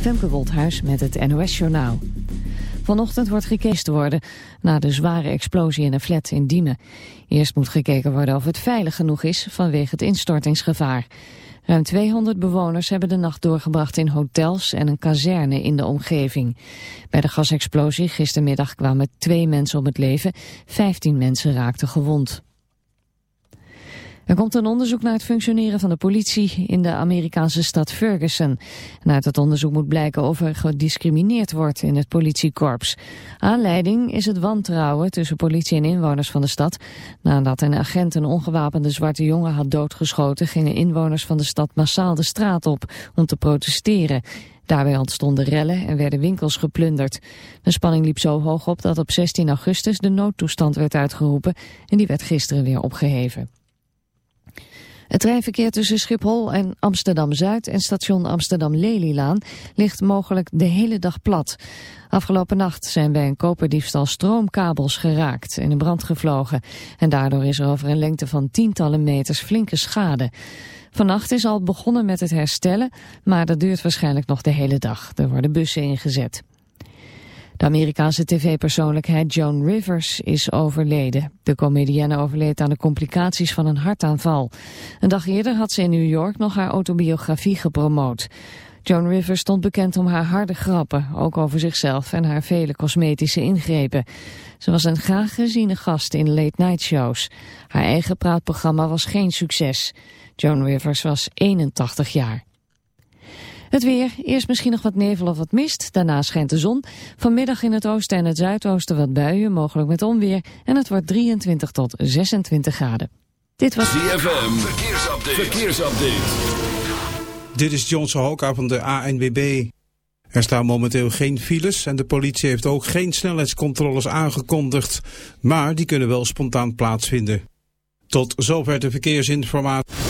Femke Woldhuis met het NOS-journaal. Vanochtend wordt gekeken worden na de zware explosie in een flat in Diemen. Eerst moet gekeken worden of het veilig genoeg is vanwege het instortingsgevaar. Ruim 200 bewoners hebben de nacht doorgebracht in hotels en een kazerne in de omgeving. Bij de gasexplosie gistermiddag kwamen twee mensen om het leven, 15 mensen raakten gewond. Er komt een onderzoek naar het functioneren van de politie in de Amerikaanse stad Ferguson. En uit het onderzoek moet blijken of er gediscrimineerd wordt in het politiekorps. Aanleiding is het wantrouwen tussen politie en inwoners van de stad. Nadat een agent een ongewapende zwarte jongen had doodgeschoten... gingen inwoners van de stad massaal de straat op om te protesteren. Daarbij ontstonden rellen en werden winkels geplunderd. De spanning liep zo hoog op dat op 16 augustus de noodtoestand werd uitgeroepen... en die werd gisteren weer opgeheven. Het treinverkeer tussen Schiphol en Amsterdam-Zuid en station Amsterdam-Lelylaan ligt mogelijk de hele dag plat. Afgelopen nacht zijn bij een koperdiefstal stroomkabels geraakt en in brand gevlogen. En daardoor is er over een lengte van tientallen meters flinke schade. Vannacht is al begonnen met het herstellen, maar dat duurt waarschijnlijk nog de hele dag. Er worden bussen ingezet. De Amerikaanse tv-persoonlijkheid Joan Rivers is overleden. De comedienne overleed aan de complicaties van een hartaanval. Een dag eerder had ze in New York nog haar autobiografie gepromoot. Joan Rivers stond bekend om haar harde grappen, ook over zichzelf en haar vele cosmetische ingrepen. Ze was een graag geziene gast in late-night shows. Haar eigen praatprogramma was geen succes. Joan Rivers was 81 jaar. Het weer, eerst misschien nog wat nevel of wat mist, daarna schijnt de zon. Vanmiddag in het oosten en het zuidoosten wat buien, mogelijk met onweer. En het wordt 23 tot 26 graden. Dit was ZFM, verkeersupdate. verkeersupdate. Dit is John Sohoka van de ANWB. Er staan momenteel geen files en de politie heeft ook geen snelheidscontroles aangekondigd. Maar die kunnen wel spontaan plaatsvinden. Tot zover de verkeersinformatie.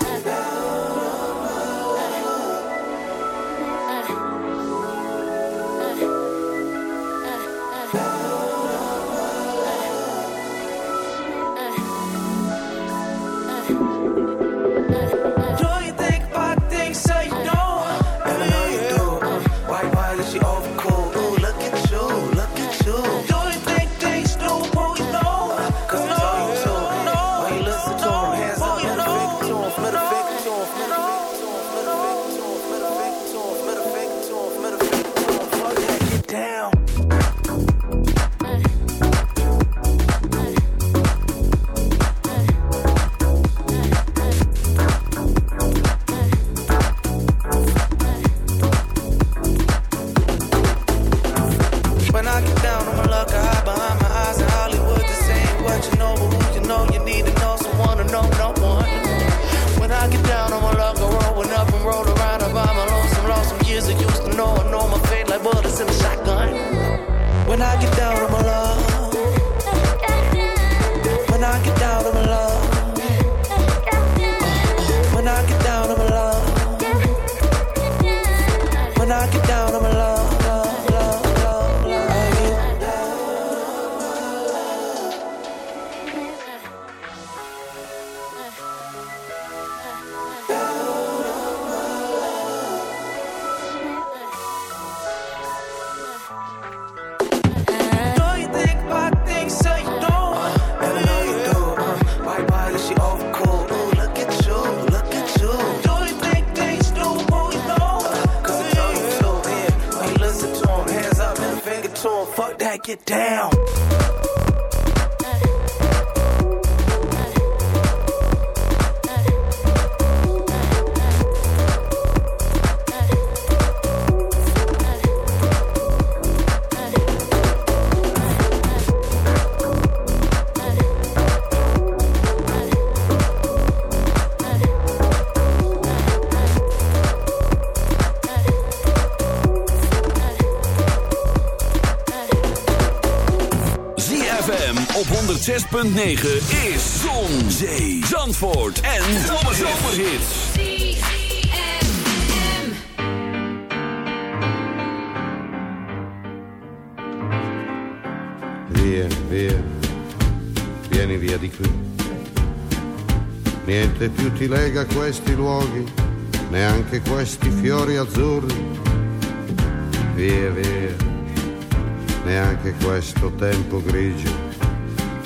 Get down. 106.9 is Zon, Zee, Zandvoort en Zomerhits. Via, via, vieni via di qui. Niente più ti lega questi luoghi, neanche questi fiori azzurri. Via, via, neanche questo tempo grigio,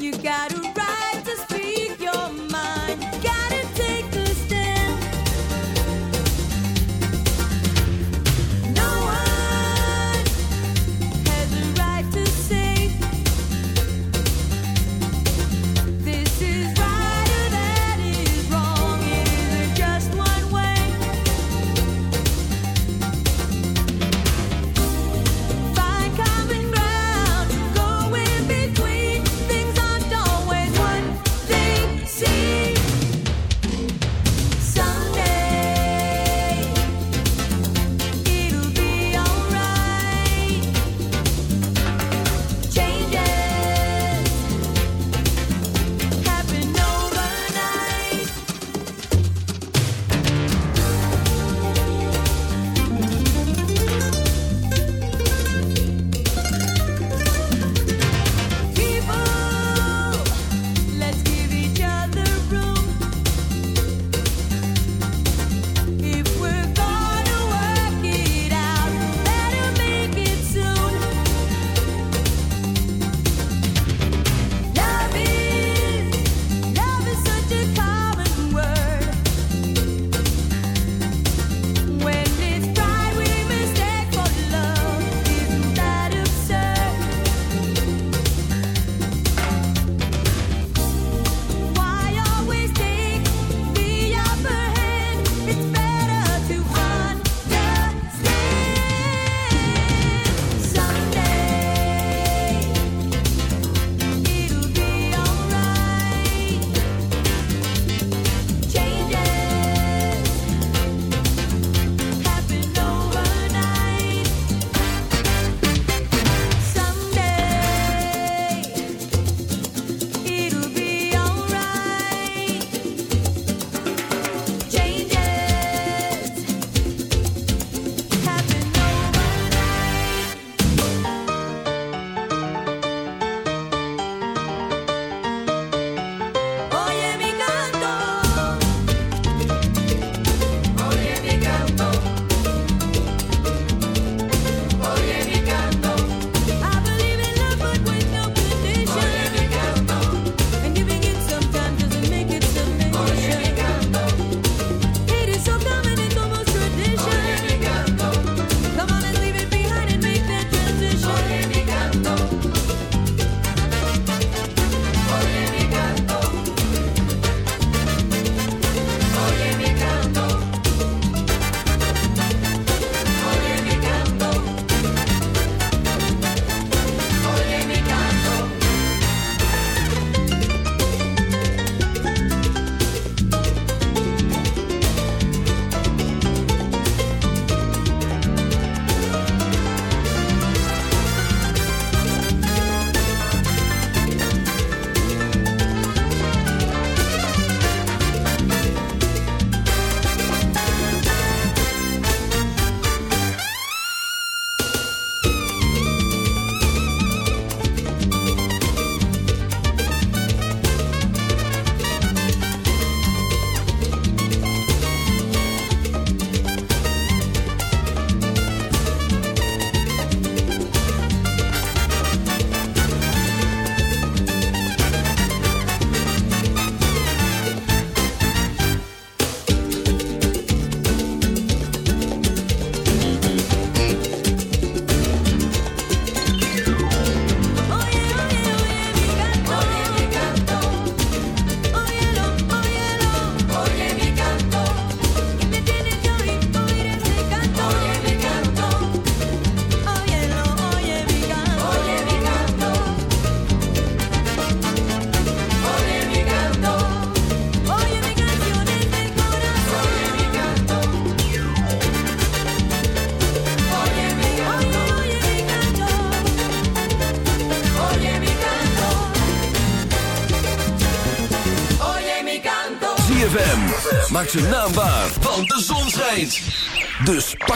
You gotta ride to speed.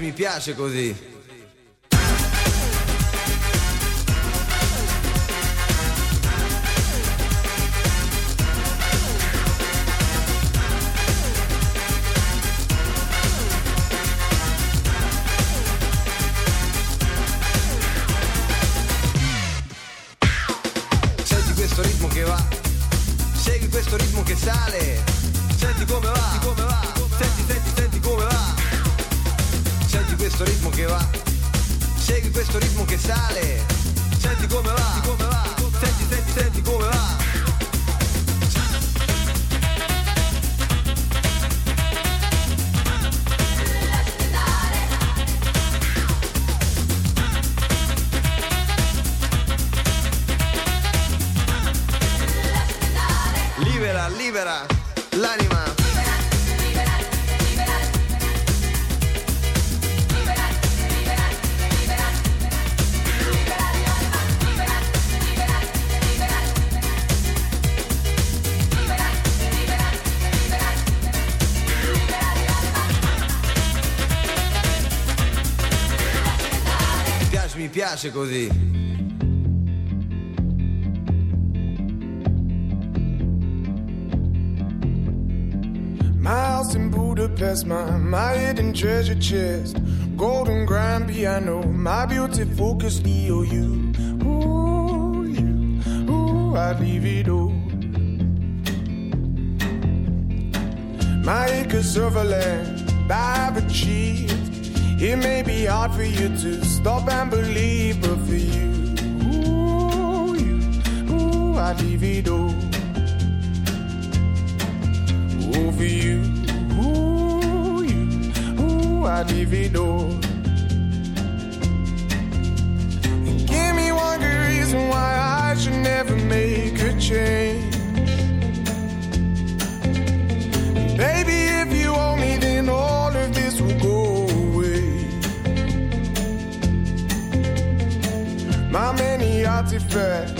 Mi piace, così. My house in Budapest, my, my hidden treasure chest. Golden grand piano, my beauty focus EOU. Ooh, you, ooh, I'd leave it all. My acres of land I've achieved. It may be hard for you to stop and all over you. Ooh, you, ooh, I all. And give me one good reason why I should never make a change. Baby, if you owe me, then all of this will go away. My many artifacts,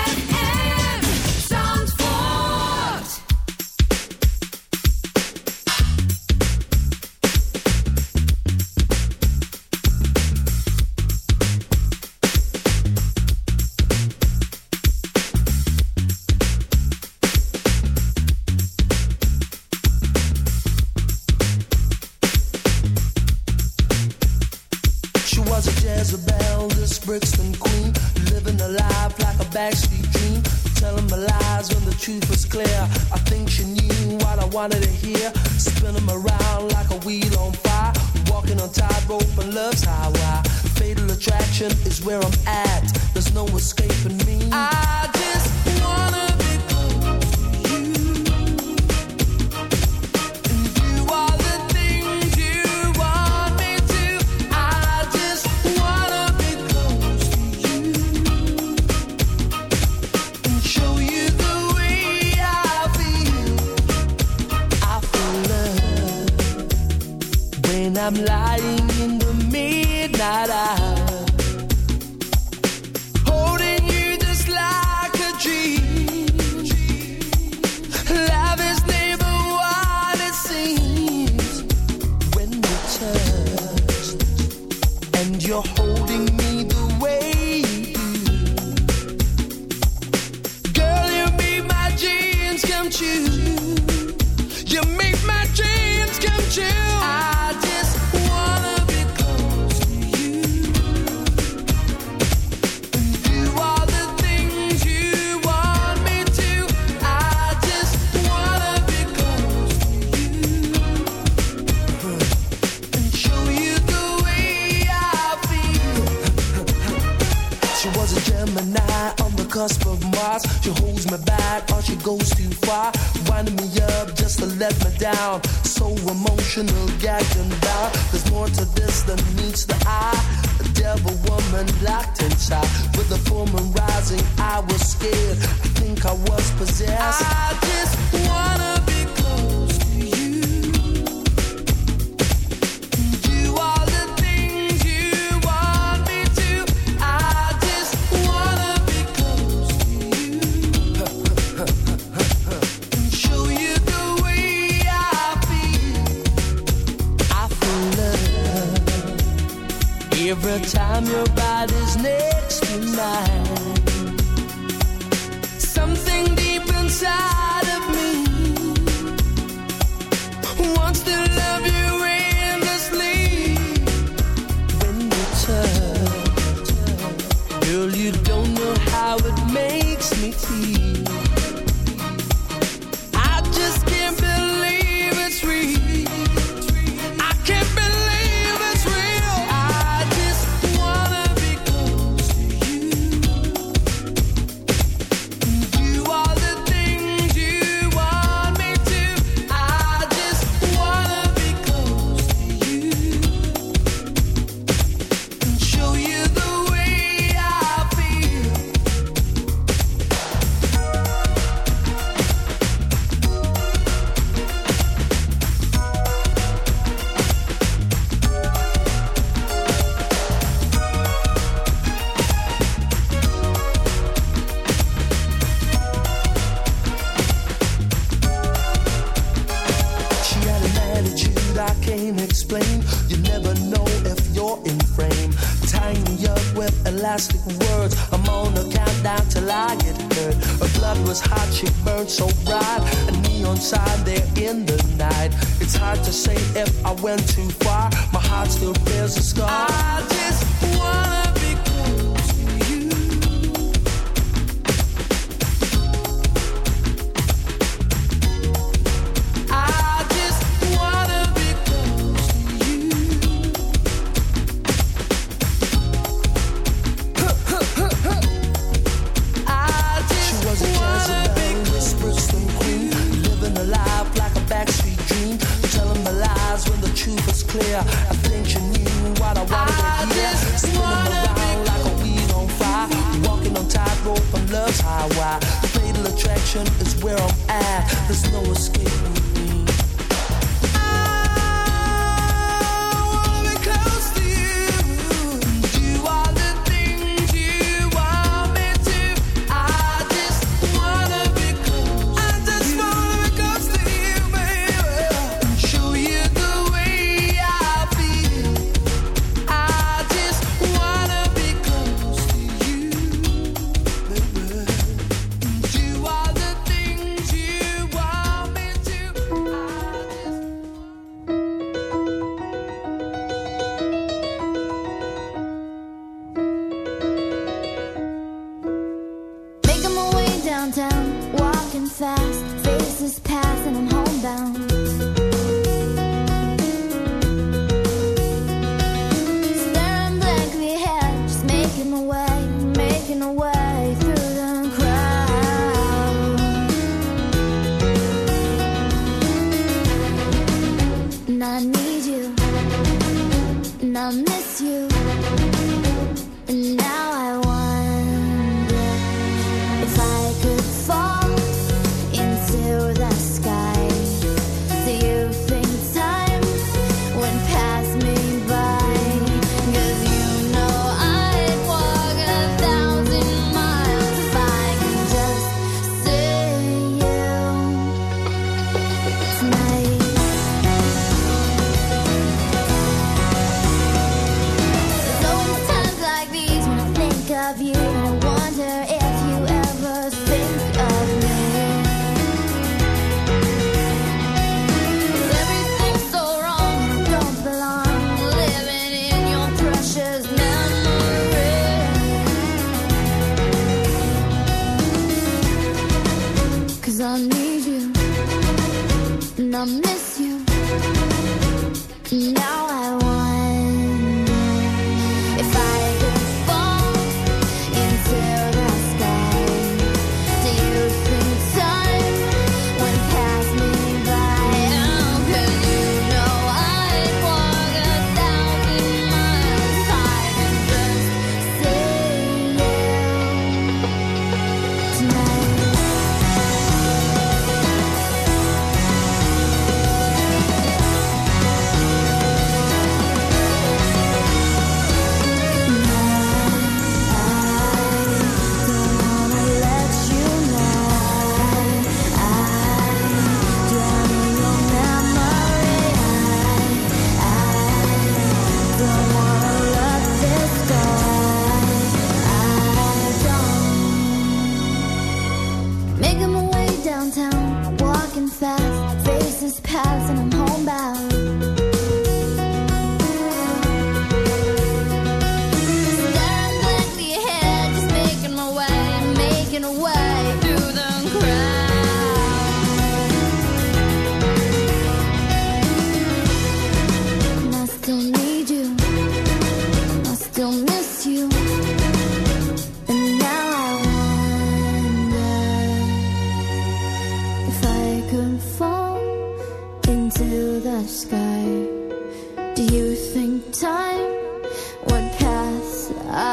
mighty. Destruction is where I'm at. There's no escape.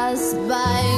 Bye. by